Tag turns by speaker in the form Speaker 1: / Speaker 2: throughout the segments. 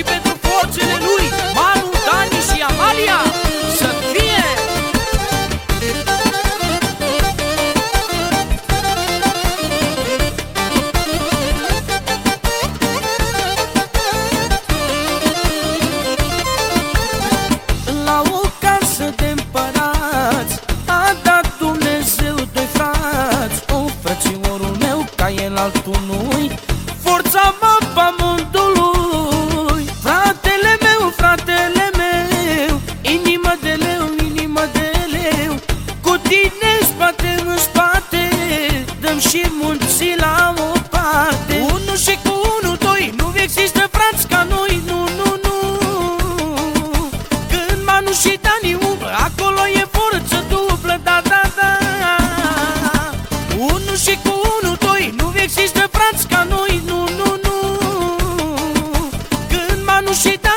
Speaker 1: de Pedro Danu și Dani umblă Acolo e forță dublă, da, da, da. Unu și cu unu, doi Nu există frați ca noi, nu, nu, nu. Când Manu și Dani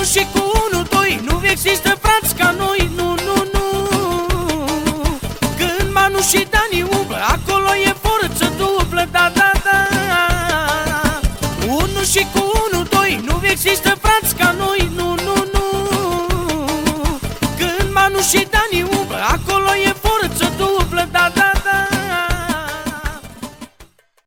Speaker 1: unul și cu unul doi. Nu există frați ca noi, nu, nu, nu. Când Manu și Dani umblă Acolo e forță dublă, da, da, da. Unul și cu unul doi. Nu există frați ca noi, nu, nu, nu. Când Manu și Dani umblă